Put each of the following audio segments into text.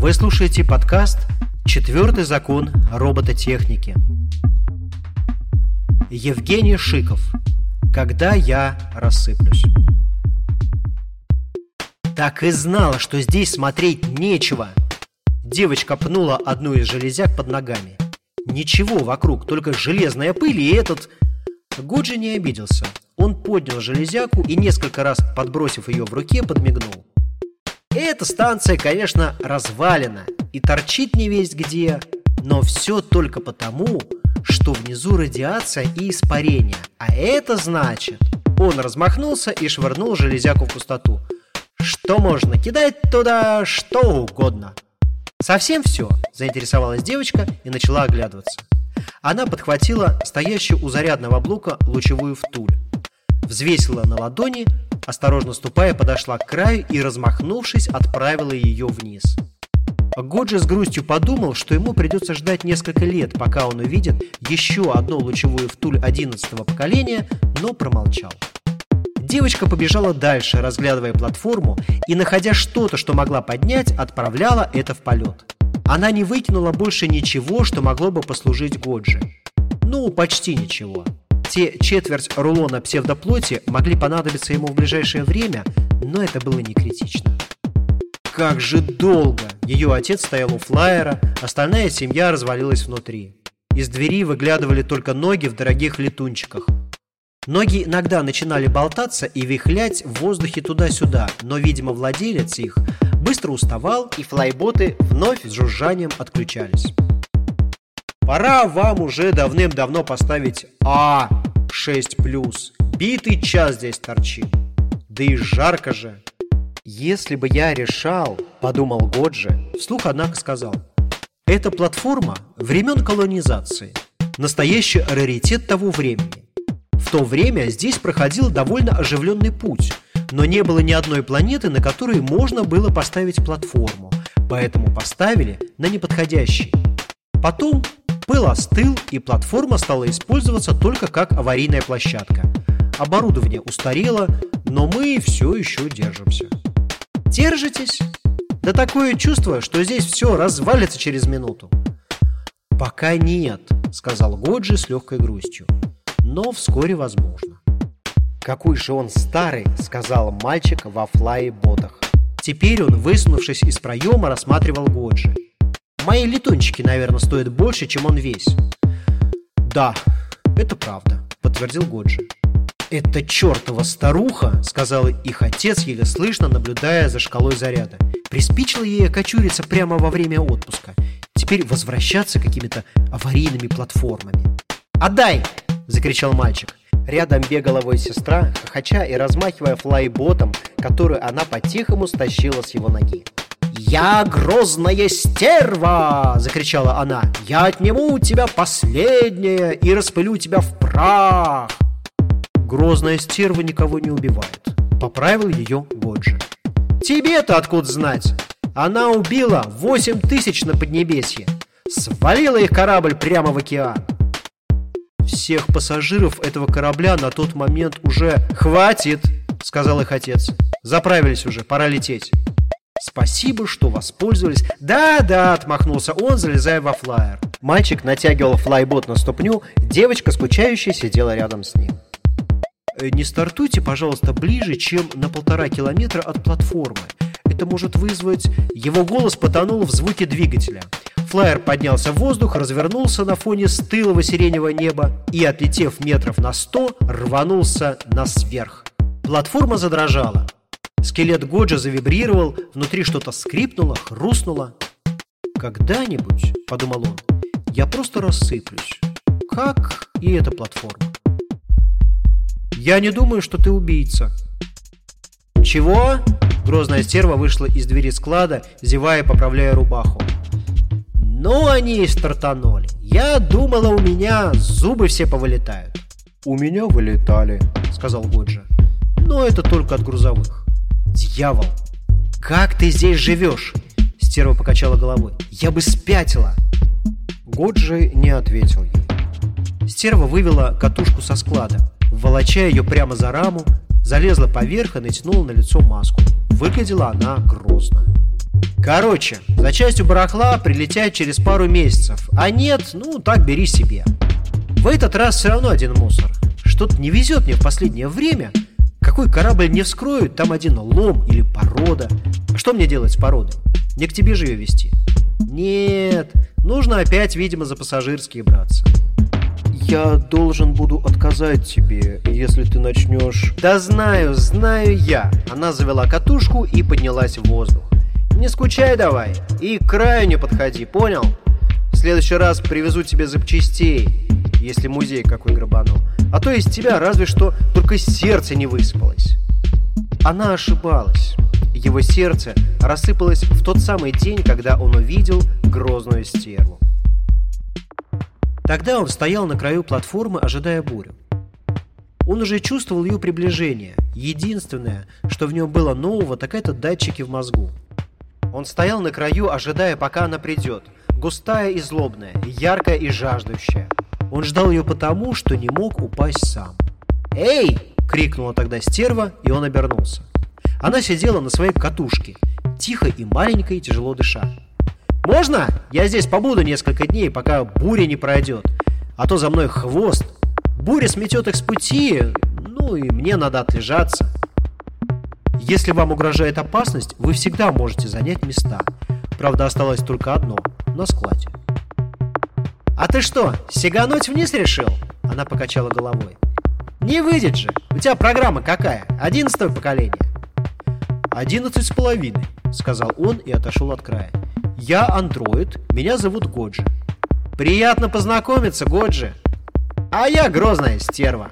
Вы слушаете подкаст «Четвертый закон робототехники». Евгений Шиков. Когда я рассыплюсь. Так и знала, что здесь смотреть нечего. Девочка пнула одну из железяк под ногами. Ничего вокруг, только железная пыль и этот... Годжи не обиделся. Он поднял железяку и несколько раз, подбросив ее в руке, подмигнул. Эта станция, конечно, развалена и торчит не весь где, но все только потому, что внизу радиация и испарение. А это значит... Он размахнулся и швырнул железяку в пустоту. Что можно кидать туда что угодно. Совсем все, заинтересовалась девочка и начала оглядываться. Она подхватила стоящую у зарядного блока лучевую втуль, взвесила на ладони, осторожно ступая, подошла к краю и, размахнувшись, отправила ее вниз. Годжи с грустью подумал, что ему придется ждать несколько лет, пока он увидит еще одну лучевую втуль 11 поколения, но промолчал. Девочка побежала дальше, разглядывая платформу, и, находя что-то, что могла поднять, отправляла это в полет. Она не выкинула больше ничего, что могло бы послужить Годжи. Ну, почти ничего. Те четверть рулона псевдоплоти могли понадобиться ему в ближайшее время, но это было не критично. Как же долго! Ее отец стоял у флайера, остальная семья развалилась внутри. Из двери выглядывали только ноги в дорогих летунчиках. Ноги иногда начинали болтаться и вихлять в воздухе туда-сюда, но, видимо, владелец их быстро уставал, и флайботы вновь с жужжанием отключались. Пора вам уже давным-давно поставить А6+. Битый час здесь торчим. Да и жарко же. Если бы я решал, подумал Годжи, вслух, однако, сказал. Эта платформа времен колонизации. Настоящий раритет того времени. В то время здесь проходил довольно оживленный путь, но не было ни одной планеты, на которой можно было поставить платформу, поэтому поставили на неподходящий. Потом Пыл остыл, и платформа стала использоваться только как аварийная площадка. Оборудование устарело, но мы все еще держимся. Держитесь? Да такое чувство, что здесь все развалится через минуту. Пока нет, сказал Годжи с легкой грустью. Но вскоре возможно. Какой же он старый, сказал мальчик во флай-ботах. Теперь он, высунувшись из проема, рассматривал Годжи. Мои летунчики, наверное, стоят больше, чем он весь. Да, это правда, подтвердил Годжи. «Это чертова старуха!» — сказал их отец, еле слышно, наблюдая за шкалой заряда. Приспичило ей окочуриться прямо во время отпуска. Теперь возвращаться какими-то аварийными платформами. «Отдай!» — закричал мальчик. Рядом бегала его сестра, хохоча и размахивая флайботом, который она по-тихому стащила с его ноги. «Я грозная стерва!» – закричала она. «Я отниму у тебя последнее и распылю тебя в прах!» Грозная стерва никого не убивает. Поправил ее Годжи. Тебе-то откуда знать? Она убила восемь тысяч на Поднебесье. Свалила их корабль прямо в океан. Всех пассажиров этого корабля на тот момент уже хватит, сказал их отец. Заправились уже, пора лететь. Спасибо, что воспользовались. Да-да, отмахнулся он, залезая во флайер. Мальчик натягивал флайбот на ступню, девочка, скучающая, сидела рядом с ним. «Э, не стартуйте, пожалуйста, ближе, чем на полтора километра от платформы. Это может вызвать... Его голос потонул в звуке двигателя. Флайер поднялся в воздух, развернулся на фоне стылого сиреневого неба и, отлетев метров на сто, рванулся на сверх. Платформа задрожала. Скелет Годжа завибрировал, внутри что-то скрипнуло, хрустнуло. «Когда-нибудь, — подумал он, — я просто рассыплюсь, как и эта платформа. Я не думаю, что ты убийца». «Чего?» Грозная стерва вышла из двери склада, зевая, поправляя рубаху. «Ну, они и стартанули. Я думала, у меня зубы все повылетают». «У меня вылетали», — сказал Годжа. «Но это только от грузовых». «Дьявол! Как ты здесь живешь?» Стерва покачала головой. «Я бы спятила!» Годжи не ответил ей. Стерва вывела катушку со склада, волоча ее прямо за раму, залезла поверх и натянула на лицо маску. Выглядела она грозно. Короче, за частью барахла прилетять через пару месяцев, а нет, ну так бери себе. В этот раз все равно один мусор. Что-то не везет мне в последнее время. Какой корабль не вскроют, там один лом или порода. А что мне делать с породой? Не к тебе же ее вести. Нет, нужно опять, видимо, за пассажирские браться. Я должен буду отказать тебе, если ты начнешь... Да знаю, знаю я. Она завела катушку и поднялась в воздух. Не скучай давай и к краю не подходи, понял? В следующий раз привезу тебе запчастей, если музей какой грабанул. А то из тебя разве что только сердце не выспалось. Она ошибалась. Его сердце рассыпалось в тот самый день, когда он увидел грозную стерву. Тогда он стоял на краю платформы, ожидая бурю. Он уже чувствовал ее приближение. Единственное, что в нем было нового, так это датчики в мозгу. Он стоял на краю, ожидая, пока она придет. Густая и злобная, яркая и жаждущая. Он ждал ее потому, что не мог упасть сам. «Эй!» — крикнула тогда стерва, и он обернулся. Она сидела на своей катушке, тихо и маленько и тяжело дыша. «Можно? Я здесь побуду несколько дней, пока буря не пройдет. А то за мной хвост. Буря сметет их с пути, ну и мне надо отлежаться». Если вам угрожает опасность, вы всегда можете занять места. Правда, осталось только одно – на складе. «А ты что, сигануть вниз решил?» Она покачала головой. «Не выйдет же! У тебя программа какая? Одиннадцатое поколение?» «Одиннадцать с половиной», — сказал он и отошел от края. «Я андроид, меня зовут Годжи». «Приятно познакомиться, Годжи!» «А я грозная стерва.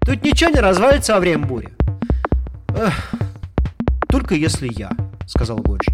Тут ничего не развалится во время бури?» «Эх, только если я», — сказал Годжи.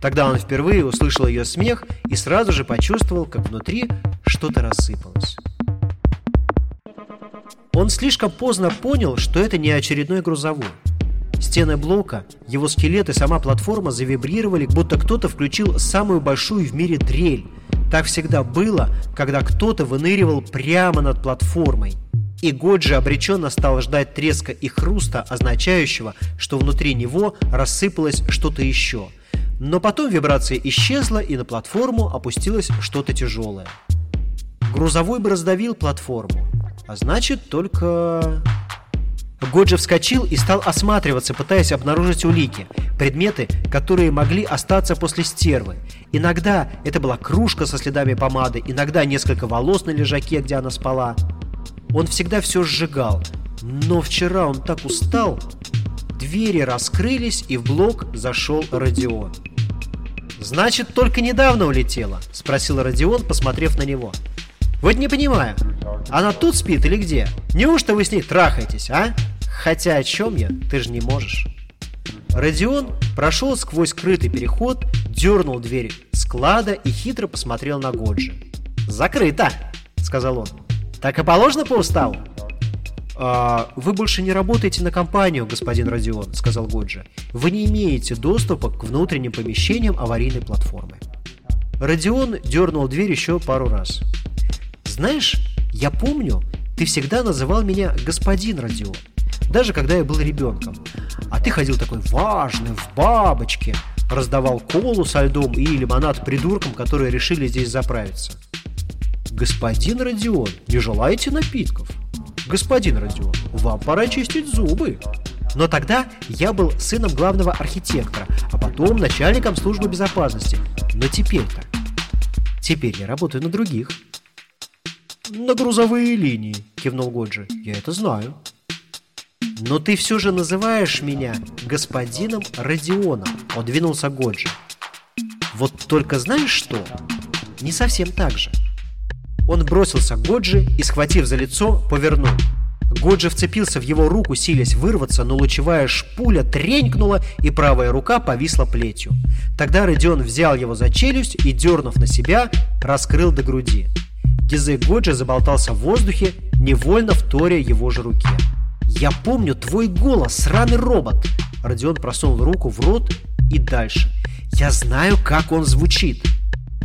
Тогда он впервые услышал ее смех и сразу же почувствовал, как внутри что-то рассыпалось. Он слишком поздно понял, что это не очередной грузовой. Стены блока, его скелет и сама платформа завибрировали, будто кто-то включил самую большую в мире дрель. Так всегда было, когда кто-то выныривал прямо над платформой. И Годжи обреченно стал ждать треска и хруста, означающего, что внутри него рассыпалось что-то еще. Но потом вибрация исчезла, и на платформу опустилось что-то тяжелое. Грузовой бы раздавил платформу. А значит, только... Годжи вскочил и стал осматриваться, пытаясь обнаружить улики, предметы, которые могли остаться после стервы. Иногда это была кружка со следами помады, иногда несколько волос на лежаке, где она спала. Он всегда все сжигал. Но вчера он так устал. Двери раскрылись, и в блок зашел Родион. «Значит, только недавно улетела?» – спросил Родион, посмотрев на него. «Вот не понимаю, она тут спит или где? Неужто вы с ней трахаетесь, а? Хотя о чем я, ты же не можешь». Родион прошел сквозь скрытый переход, дернул дверь склада и хитро посмотрел на Годжи. «Закрыто!» – сказал он. Так и положено по уставу? «А вы больше не работаете на компанию, господин Родион», — сказал Годжи. «Вы не имеете доступа к внутренним помещениям аварийной платформы». Родион дернул дверь еще пару раз. «Знаешь, я помню, ты всегда называл меня господин Родион, даже когда я был ребенком. А ты ходил такой важный, в бабочке, раздавал колу со льдом и лимонад придуркам, которые решили здесь заправиться. «Господин Родион, не желаете напитков?» «Господин Родион, вам пора чистить зубы!» Но тогда я был сыном главного архитектора, а потом начальником службы безопасности. Но теперь-то... Теперь я работаю на других. «На грузовые линии», — кивнул Годжи. «Я это знаю». «Но ты все же называешь меня господином Родионом», — он Годжи. «Вот только знаешь что? Не совсем так же». Он бросился к Годжи и, схватив за лицо, повернул. Годжи вцепился в его руку, силясь вырваться, но лучевая шпуля тренькнула, и правая рука повисла плетью. Тогда Родион взял его за челюсть и, дернув на себя, раскрыл до груди. Язык Годжи заболтался в воздухе, невольно вторя его же руке. «Я помню твой голос, сраный робот!» Родион просунул руку в рот и дальше. «Я знаю, как он звучит!»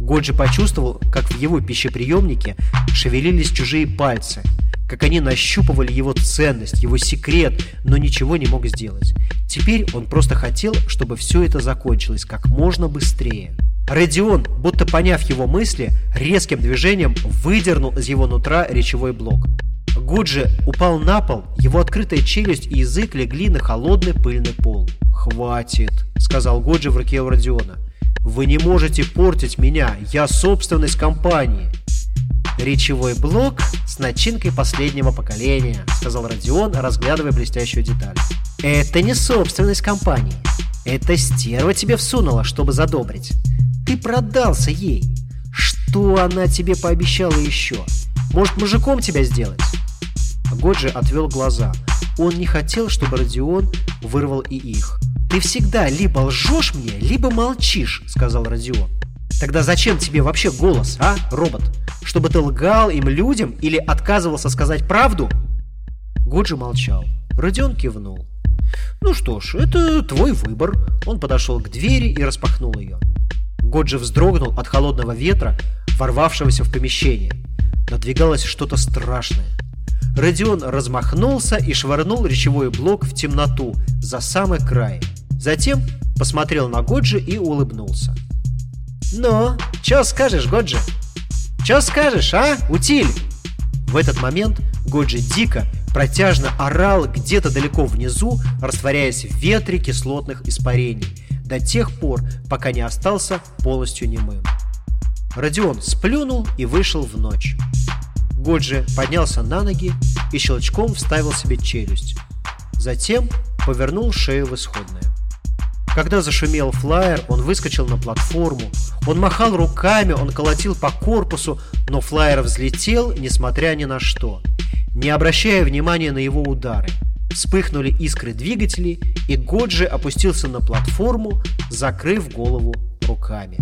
Годжи почувствовал, как в его пищеприемнике шевелились чужие пальцы, как они нащупывали его ценность, его секрет, но ничего не мог сделать. Теперь он просто хотел, чтобы все это закончилось как можно быстрее. Родион, будто поняв его мысли, резким движением выдернул из его нутра речевой блок. Гуджи упал на пол, его открытая челюсть и язык легли на холодный пыльный пол. «Хватит», — сказал Гуджи в руке у Родиона. «Вы не можете портить меня, я собственность компании». «Речевой блок с начинкой последнего поколения», — сказал Родион, разглядывая блестящую деталь. «Это не собственность компании. Это стерва тебе всунула, чтобы задобрить. Ты продался ей. Что она тебе пообещала еще? Может, мужиком тебя сделать?» Годжи отвел глаза. Он не хотел, чтобы Родион вырвал и их. «Ты всегда либо лжешь мне, либо молчишь», — сказал Родион. «Тогда зачем тебе вообще голос, а, робот? Чтобы ты лгал им людям или отказывался сказать правду?» Годжи молчал. Родион кивнул. «Ну что ж, это твой выбор». Он подошел к двери и распахнул ее. Годжи вздрогнул от холодного ветра, ворвавшегося в помещение. Надвигалось что-то страшное. Родион размахнулся и швырнул речевой блок в темноту за самый край. Затем посмотрел на Годжи и улыбнулся. «Ну, чё скажешь, Годжи? Чё скажешь, а, утиль?» В этот момент Годжи дико, протяжно орал где-то далеко внизу, растворяясь в ветре кислотных испарений, до тех пор, пока не остался полностью немым. Родион сплюнул и вышел в ночь. Годжи поднялся на ноги и щелчком вставил себе челюсть. Затем повернул шею в исходное. Когда зашумел флайер, он выскочил на платформу. Он махал руками, он колотил по корпусу, но флайер взлетел, несмотря ни на что, не обращая внимания на его удары. Вспыхнули искры двигателей, и Годжи опустился на платформу, закрыв голову руками.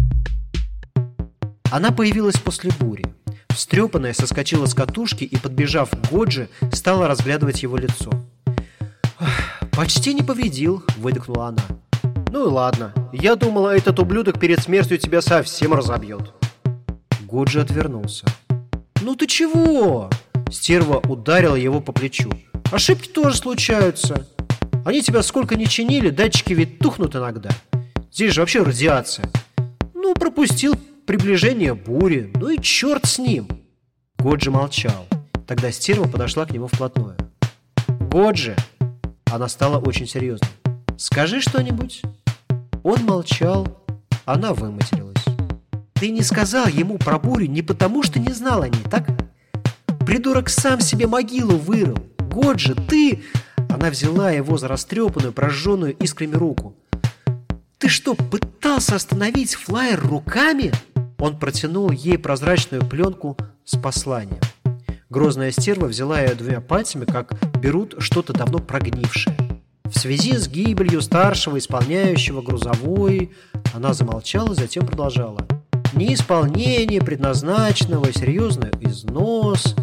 Она появилась после бури. Встрепанная соскочила с катушки и, подбежав к Годжи, стала разглядывать его лицо. «Почти не повредил», — выдохнула она. «Ну и ладно. Я думала, этот ублюдок перед смертью тебя совсем разобьет». Годжи отвернулся. «Ну ты чего?» Стерва ударила его по плечу. «Ошибки тоже случаются. Они тебя сколько ни чинили, датчики ведь тухнут иногда. Здесь же вообще радиация. Ну, пропустил приближение бури, ну и черт с ним. Годжи молчал. Тогда стерва подошла к нему вплотную. «Годжи!» Она стала очень серьезной. «Скажи что-нибудь?» Он молчал, она выматерилась. «Ты не сказал ему про бурю не потому, что не знал о ней, так? Придурок сам себе могилу вырыл. Годжи, ты...» Она взяла его за растрепанную, прожженную искрами руку. «Ты что, пытался остановить флайер руками?» Он протянул ей прозрачную пленку с посланием. Грозная стерва взяла ее двумя пальцами, как берут что-то давно прогнившее. В связи с гибелью старшего исполняющего грузовой, она замолчала, затем продолжала. Неисполнение предназначенного, серьезный износ.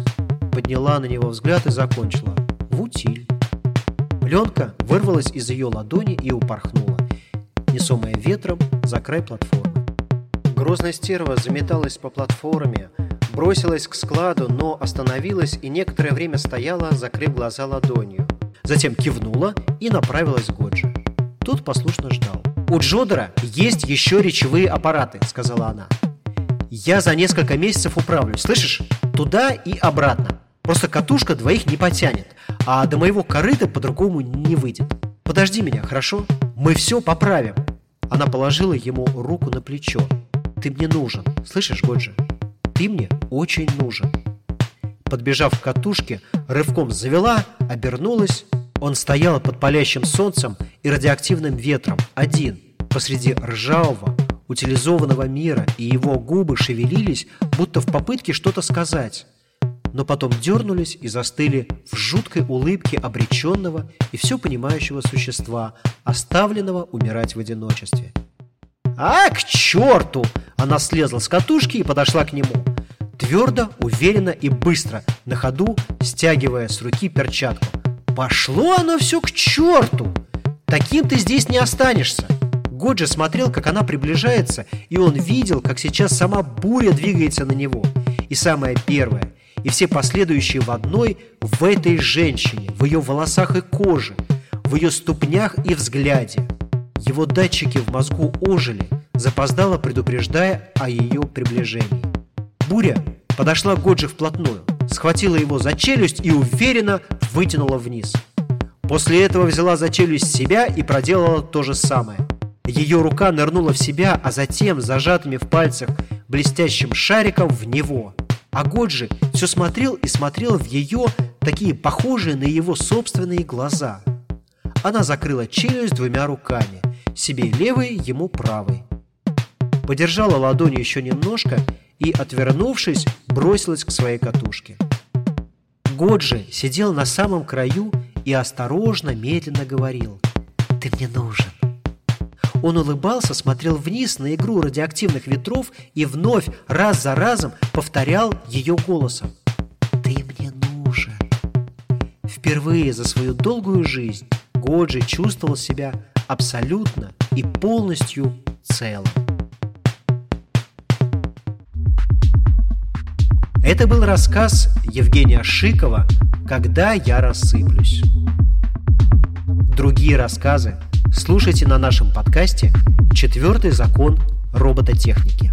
Подняла на него взгляд и закончила. В. Пленка вырвалась из ее ладони и упорхнула, несомая ветром за край платформы. Грозная стерва заметалась по платформе, бросилась к складу, но остановилась и некоторое время стояла, закрыв глаза ладонью. Затем кивнула и направилась к Годжи. Тот послушно ждал. «У Джодера есть еще речевые аппараты», — сказала она. «Я за несколько месяцев управлюсь, слышишь? Туда и обратно. Просто катушка двоих не потянет, а до моего корыта по-другому не выйдет. Подожди меня, хорошо? Мы все поправим». Она положила ему руку на плечо. Ты мне нужен, слышишь, Годжи? Ты мне очень нужен. Подбежав к катушке, рывком завела, обернулась. Он стоял под палящим солнцем и радиоактивным ветром, один, посреди ржавого, утилизованного мира, и его губы шевелились, будто в попытке что-то сказать. Но потом дернулись и застыли в жуткой улыбке обреченного и все понимающего существа, оставленного умирать в одиночестве. «А, к черту!» Она слезла с катушки и подошла к нему. Твердо, уверенно и быстро, на ходу, стягивая с руки перчатку. «Пошло оно все к черту! Таким ты здесь не останешься!» Годжи смотрел, как она приближается, и он видел, как сейчас сама буря двигается на него. И самое первое, и все последующие в одной, в этой женщине, в ее волосах и коже, в ее ступнях и взгляде. Его датчики в мозгу ожили, запоздало предупреждая о ее приближении. Буря подошла к Годжи вплотную, схватила его за челюсть и уверенно вытянула вниз. После этого взяла за челюсть себя и проделала то же самое. Ее рука нырнула в себя, а затем, зажатыми в пальцах блестящим шариком, в него. А Годжи все смотрел и смотрел в ее, такие похожие на его собственные глаза. Она закрыла челюсть двумя руками, себе левой, ему правой. Подержала ладонью еще немножко и, отвернувшись, бросилась к своей катушке. Годжи сидел на самом краю и осторожно, медленно говорил «Ты мне нужен». Он улыбался, смотрел вниз на игру радиоактивных ветров и вновь, раз за разом, повторял ее голосом «Ты мне нужен». Впервые за свою долгую жизнь Годжи чувствовал себя абсолютно и полностью целым. Это был рассказ Евгения Шикова «Когда я рассыплюсь». Другие рассказы слушайте на нашем подкасте «Четвертый закон робототехники».